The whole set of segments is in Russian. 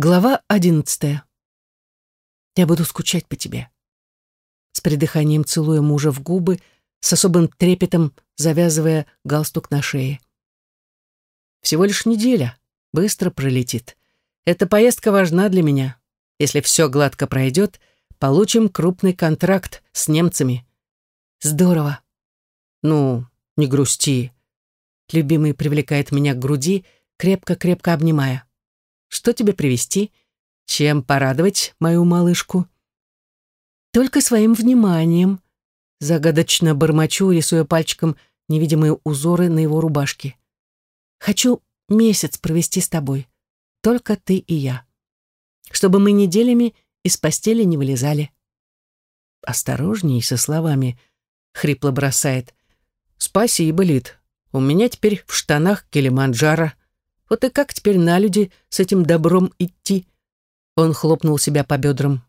Глава одиннадцатая. Я буду скучать по тебе. С придыханием целуя мужа в губы, с особым трепетом завязывая галстук на шее. Всего лишь неделя. Быстро пролетит. Эта поездка важна для меня. Если все гладко пройдет, получим крупный контракт с немцами. Здорово. Ну, не грусти. Любимый привлекает меня к груди, крепко-крепко обнимая. Что тебе привезти? Чем порадовать мою малышку? Только своим вниманием. Загадочно бормочу, рисуя пальчиком невидимые узоры на его рубашке. Хочу месяц провести с тобой. Только ты и я. Чтобы мы неделями из постели не вылезали. Осторожней со словами, хрипло бросает. Спасибо, Лид. У меня теперь в штанах Килиманджаро. Вот и как теперь на люди с этим добром идти? Он хлопнул себя по бедрам.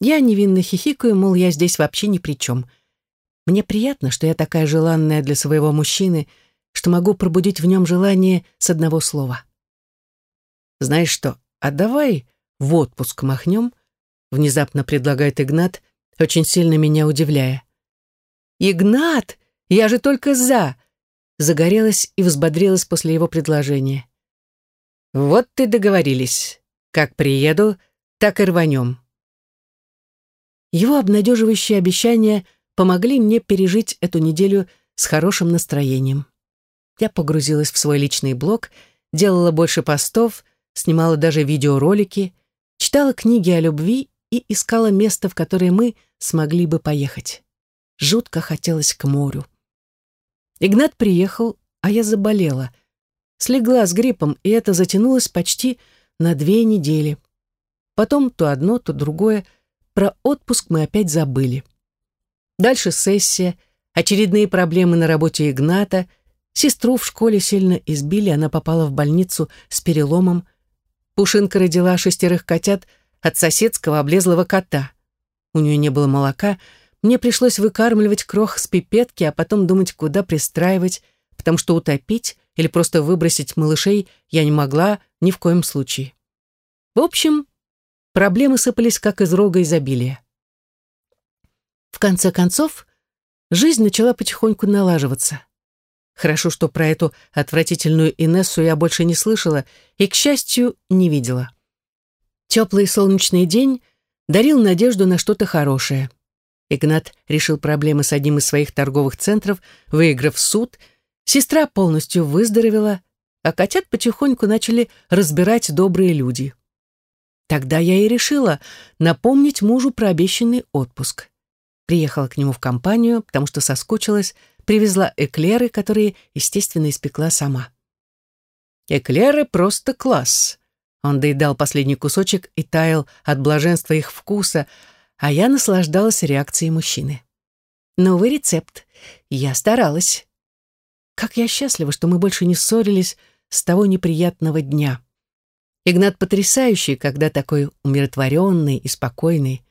Я невинно хихикаю, мол, я здесь вообще ни при чем. Мне приятно, что я такая желанная для своего мужчины, что могу пробудить в нем желание с одного слова. Знаешь что, а давай в отпуск махнем? Внезапно предлагает Игнат, очень сильно меня удивляя. Игнат, я же только за загорелась и взбодрилась после его предложения. «Вот ты договорились. Как приеду, так и рванем». Его обнадеживающие обещания помогли мне пережить эту неделю с хорошим настроением. Я погрузилась в свой личный блог, делала больше постов, снимала даже видеоролики, читала книги о любви и искала место, в которое мы смогли бы поехать. Жутко хотелось к морю. Игнат приехал, а я заболела. Слегла с гриппом, и это затянулось почти на две недели. Потом то одно, то другое. Про отпуск мы опять забыли. Дальше сессия, очередные проблемы на работе Игната. Сестру в школе сильно избили, она попала в больницу с переломом. Пушинка родила шестерых котят от соседского облезлого кота. У нее не было молока, мне пришлось выкармливать крох с пипетки, а потом думать, куда пристраивать, потому что утопить или просто выбросить малышей я не могла ни в коем случае. В общем, проблемы сыпались как из рога изобилия. В конце концов, жизнь начала потихоньку налаживаться. Хорошо, что про эту отвратительную Инессу я больше не слышала и, к счастью, не видела. Теплый солнечный день дарил надежду на что-то хорошее. Игнат решил проблемы с одним из своих торговых центров, выиграв суд. Сестра полностью выздоровела, а котят потихоньку начали разбирать добрые люди. Тогда я и решила напомнить мужу про обещанный отпуск. Приехала к нему в компанию, потому что соскучилась, привезла эклеры, которые, естественно, испекла сама. Эклеры просто класс. Он доедал последний кусочек и таял от блаженства их вкуса, а я наслаждалась реакцией мужчины. Новый рецепт. Я старалась. Как я счастлива, что мы больше не ссорились с того неприятного дня. Игнат потрясающий, когда такой умиротворенный и спокойный.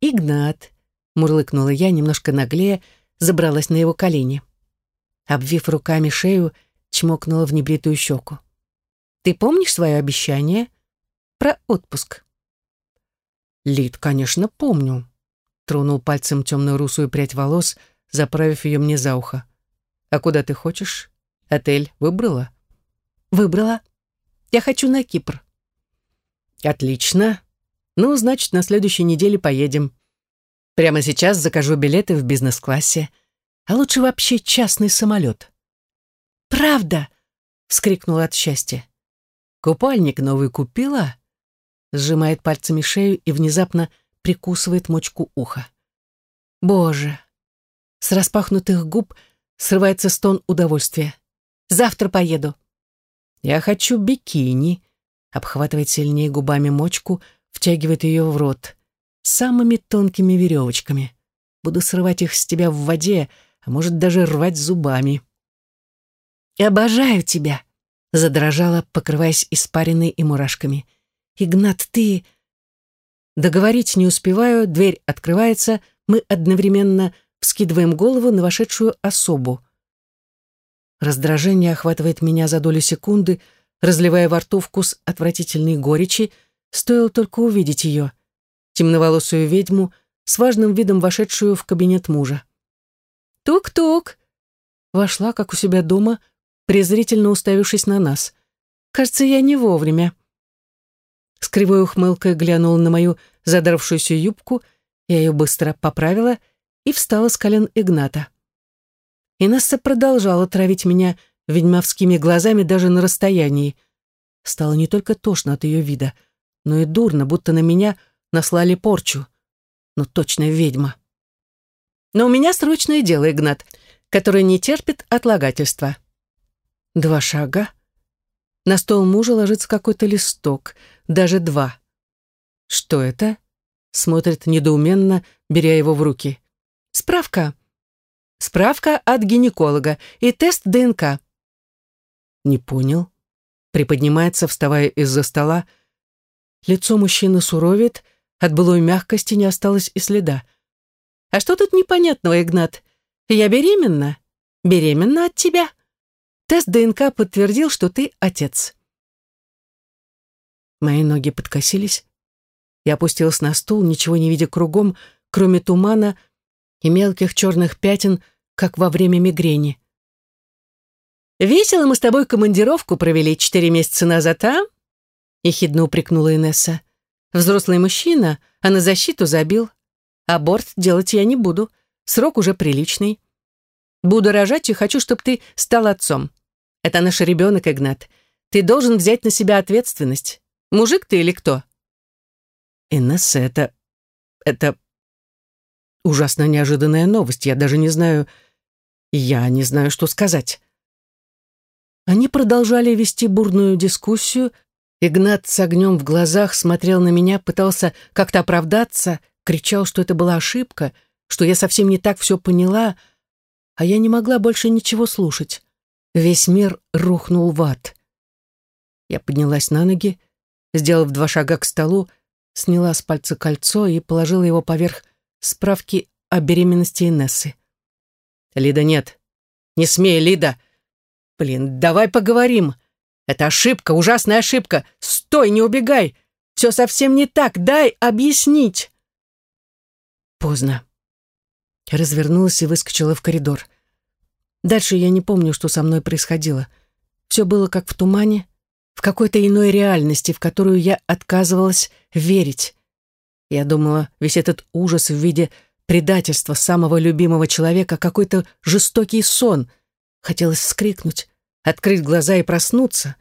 «Игнат», — мурлыкнула я немножко наглее, забралась на его колени. Обвив руками шею, чмокнула в небритую щеку. «Ты помнишь свое обещание? Про отпуск?» Лид, конечно, помню. Тронул пальцем темную русую прядь волос, заправив ее мне за ухо. А куда ты хочешь? Отель выбрала? Выбрала. Я хочу на Кипр. Отлично. Ну, значит, на следующей неделе поедем. Прямо сейчас закажу билеты в бизнес-классе. А лучше вообще частный самолет. Правда? Вскрикнула от счастья. Купальник новый купила? Сжимает пальцами шею и внезапно прикусывает мочку уха. Боже! С распахнутых губ срывается стон удовольствия. Завтра поеду. Я хочу бикини. Обхватывает сильнее губами мочку, втягивает ее в рот. Самыми тонкими веревочками. Буду срывать их с тебя в воде, а может даже рвать зубами. «Обожаю тебя!» задрожала, покрываясь испариной и мурашками. «Игнат, ты...» Договорить не успеваю, дверь открывается, мы одновременно вскидываем голову на вошедшую особу. Раздражение охватывает меня за долю секунды, разливая во рту вкус отвратительной горечи, стоило только увидеть ее, темноволосую ведьму, с важным видом вошедшую в кабинет мужа. «Тук-тук!» Вошла, как у себя дома, презрительно уставившись на нас. «Кажется, я не вовремя». С кривой ухмылкой глянула на мою задравшуюся юбку, я ее быстро поправила и встала с колен Игната. Инесса продолжала травить меня ведьмовскими глазами даже на расстоянии. Стало не только тошно от ее вида, но и дурно, будто на меня наслали порчу. Ну, точно ведьма. Но у меня срочное дело, Игнат, которое не терпит отлагательства. Два шага. На стол мужа ложится какой-то листок, даже два. Что это? Смотрит недоуменно, беря его в руки. Справка. Справка от гинеколога и тест ДНК. Не понял. Приподнимается, вставая из-за стола. Лицо мужчины суровит, от былой мягкости не осталось и следа. «А что тут непонятного, Игнат? Я беременна. Беременна от тебя. Тест ДНК подтвердил, что ты отец». Мои ноги подкосились. Я опустилась на стул, ничего не видя кругом, кроме тумана и мелких черных пятен, как во время мигрени. «Весело мы с тобой командировку провели четыре месяца назад, а?» — ехидно упрекнула Инесса. Взрослый мужчина, а на защиту забил. Аборт делать я не буду. Срок уже приличный. Буду рожать и хочу, чтобы ты стал отцом. Это наш ребенок, Игнат. Ты должен взять на себя ответственность. Мужик ты или кто? Инесса, это... это... Ужасно неожиданная новость. Я даже не знаю... Я не знаю, что сказать. Они продолжали вести бурную дискуссию, Игнат с огнем в глазах смотрел на меня, пытался как-то оправдаться, кричал, что это была ошибка, что я совсем не так все поняла, а я не могла больше ничего слушать. Весь мир рухнул в ад. Я поднялась на ноги, сделав два шага к столу, сняла с пальца кольцо и положила его поверх справки о беременности Инессы. «Лида, нет. Не смей, Лида. Блин, давай поговорим. Это ошибка, ужасная ошибка. Стой, не убегай. Все совсем не так. Дай объяснить. Поздно. Развернулась и выскочила в коридор. Дальше я не помню, что со мной происходило. Все было как в тумане, в какой-то иной реальности, в которую я отказывалась верить. Я думала, весь этот ужас в виде предательства самого любимого человека какой-то жестокий сон. Хотелось вскрикнуть, открыть глаза и проснуться.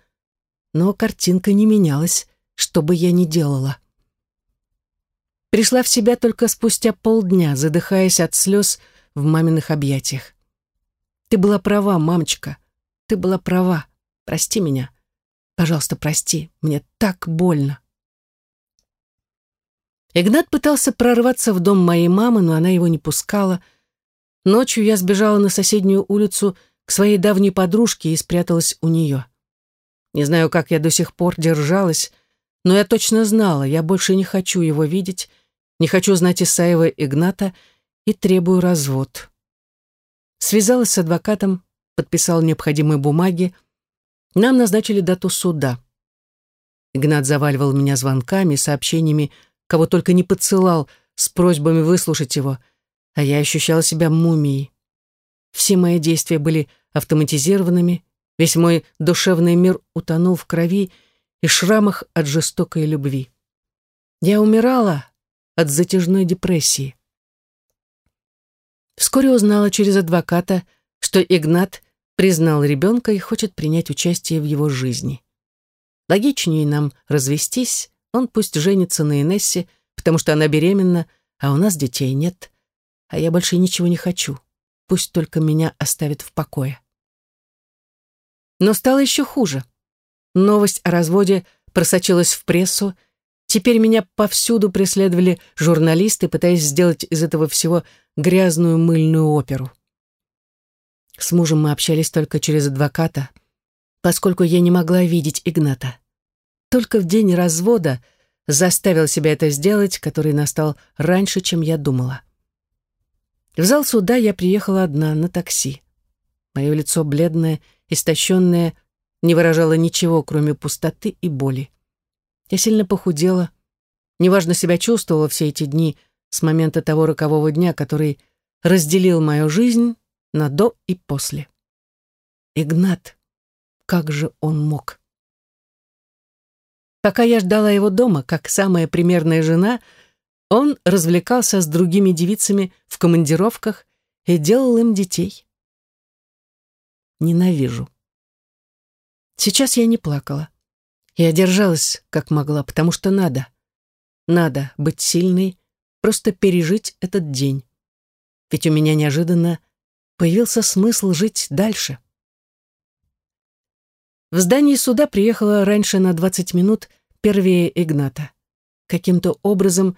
Но картинка не менялась, что бы я ни делала. Пришла в себя только спустя полдня, задыхаясь от слез в маминых объятиях. «Ты была права, мамочка. Ты была права. Прости меня. Пожалуйста, прости. Мне так больно». Игнат пытался прорваться в дом моей мамы, но она его не пускала. Ночью я сбежала на соседнюю улицу к своей давней подружке и спряталась у нее. Не знаю, как я до сих пор держалась, но я точно знала, я больше не хочу его видеть, не хочу знать Исаева Игната и требую развод. Связалась с адвокатом, подписал необходимые бумаги. Нам назначили дату суда. Игнат заваливал меня звонками, сообщениями, кого только не подсылал, с просьбами выслушать его, а я ощущала себя мумией. Все мои действия были автоматизированными, Весь мой душевный мир утонул в крови и шрамах от жестокой любви. Я умирала от затяжной депрессии. Вскоре узнала через адвоката, что Игнат признал ребенка и хочет принять участие в его жизни. Логичнее нам развестись, он пусть женится на Инессе, потому что она беременна, а у нас детей нет. А я больше ничего не хочу. Пусть только меня оставит в покое. Но стало еще хуже. Новость о разводе просочилась в прессу. Теперь меня повсюду преследовали журналисты, пытаясь сделать из этого всего грязную мыльную оперу. С мужем мы общались только через адвоката, поскольку я не могла видеть Игната. Только в день развода заставил себя это сделать, который настал раньше, чем я думала. В зал суда я приехала одна на такси. Мое лицо бледное истощенная, не выражало ничего, кроме пустоты и боли. Я сильно похудела, неважно себя чувствовала все эти дни с момента того рокового дня, который разделил мою жизнь на до и после. Игнат, как же он мог? Пока я ждала его дома, как самая примерная жена, он развлекался с другими девицами в командировках и делал им детей. Ненавижу. Сейчас я не плакала. Я держалась, как могла, потому что надо. Надо быть сильной, просто пережить этот день. Ведь у меня неожиданно появился смысл жить дальше. В здании суда приехала раньше на 20 минут первее Игната. Каким-то образом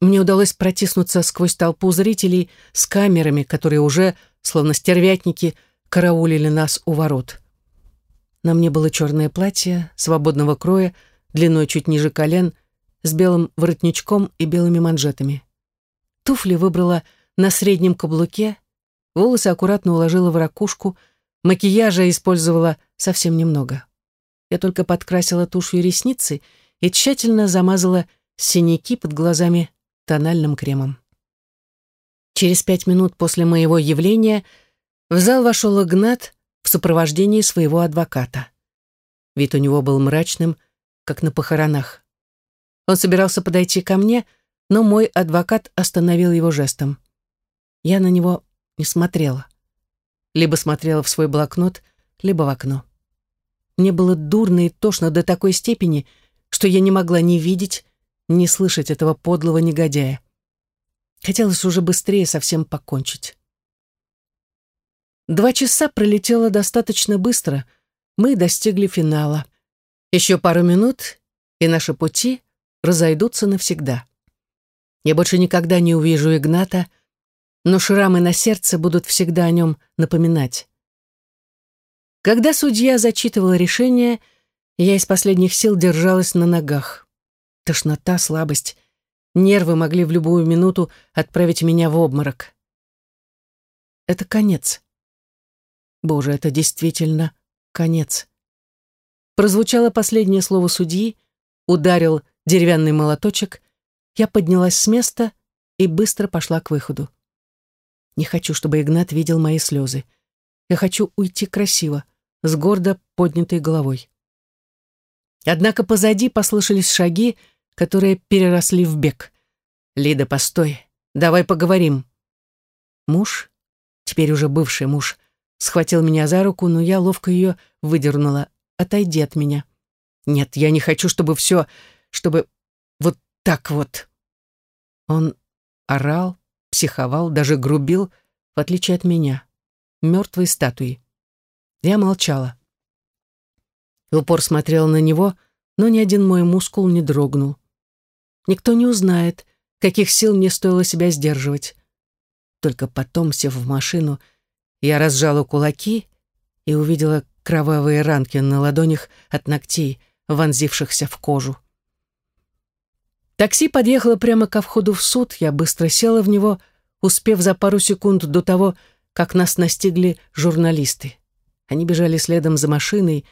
мне удалось протиснуться сквозь толпу зрителей с камерами, которые уже, словно стервятники, караулили нас у ворот. На мне было черное платье, свободного кроя, длиной чуть ниже колен, с белым воротничком и белыми манжетами. Туфли выбрала на среднем каблуке, волосы аккуратно уложила в ракушку, макияжа использовала совсем немного. Я только подкрасила тушью ресницы и тщательно замазала синяки под глазами тональным кремом. Через пять минут после моего явления в зал вошел Игнат в сопровождении своего адвоката. Вид у него был мрачным, как на похоронах. Он собирался подойти ко мне, но мой адвокат остановил его жестом. Я на него не смотрела. Либо смотрела в свой блокнот, либо в окно. Мне было дурно и тошно до такой степени, что я не могла ни видеть, ни слышать этого подлого негодяя. Хотелось уже быстрее совсем покончить. Два часа пролетело достаточно быстро. Мы достигли финала. Еще пару минут, и наши пути разойдутся навсегда. Я больше никогда не увижу Игната, но шрамы на сердце будут всегда о нем напоминать. Когда судья зачитывала решение, я из последних сил держалась на ногах. Тошнота, слабость, нервы могли в любую минуту отправить меня в обморок. Это конец. Боже, это действительно конец. Прозвучало последнее слово судьи, ударил деревянный молоточек, я поднялась с места и быстро пошла к выходу. Не хочу, чтобы Игнат видел мои слезы. Я хочу уйти красиво, с гордо поднятой головой. Однако позади послышались шаги, которые переросли в бег. «Лида, постой, давай поговорим». Муж, теперь уже бывший муж, схватил меня за руку, но я ловко ее выдернула. «Отойди от меня». «Нет, я не хочу, чтобы все, чтобы вот так вот». Он орал, психовал, даже грубил, в отличие от меня, мертвой статуи. Я молчала. Упор смотрела на него, но ни один мой мускул не дрогнул. Никто не узнает, каких сил мне стоило себя сдерживать. Только потом, сев в машину, я разжала кулаки и увидела кровавые ранки на ладонях от ногтей, вонзившихся в кожу. Такси подъехало прямо ко входу в суд, я быстро села в него, успев за пару секунд до того, как нас настигли журналисты. Они бежали следом за машиной,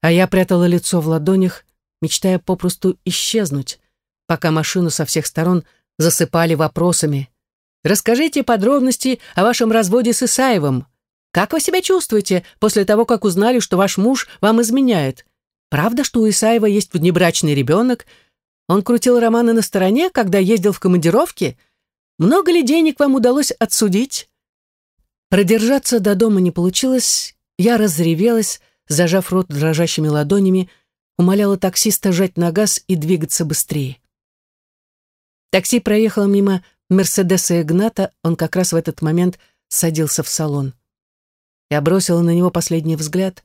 а я прятала лицо в ладонях, мечтая попросту исчезнуть, пока машину со всех сторон засыпали вопросами, Расскажите подробности о вашем разводе с Исаевым. Как вы себя чувствуете после того, как узнали, что ваш муж вам изменяет? Правда, что у Исаева есть внебрачный ребенок? Он крутил романы на стороне, когда ездил в командировки? Много ли денег вам удалось отсудить? Продержаться до дома не получилось. Я разревелась, зажав рот дрожащими ладонями, умоляла таксиста жать на газ и двигаться быстрее. Такси проехало мимо Мерседеса Игната, он как раз в этот момент садился в салон. Я бросила на него последний взгляд.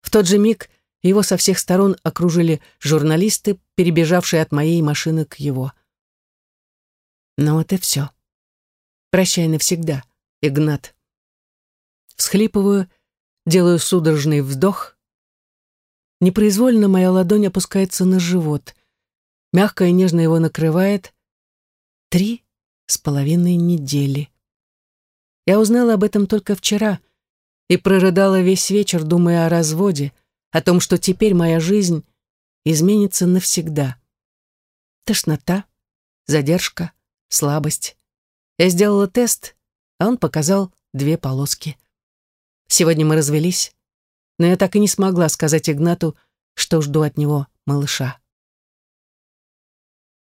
В тот же миг его со всех сторон окружили журналисты, перебежавшие от моей машины к его. Но это все. Прощай навсегда, Игнат. Всхлипываю, делаю судорожный вдох. Непроизвольно моя ладонь опускается на живот. Мягко и нежно его накрывает. Три с половиной недели. Я узнала об этом только вчера и прорыдала весь вечер, думая о разводе, о том, что теперь моя жизнь изменится навсегда. Тошнота, задержка, слабость. Я сделала тест, а он показал две полоски. Сегодня мы развелись, но я так и не смогла сказать Игнату, что жду от него малыша.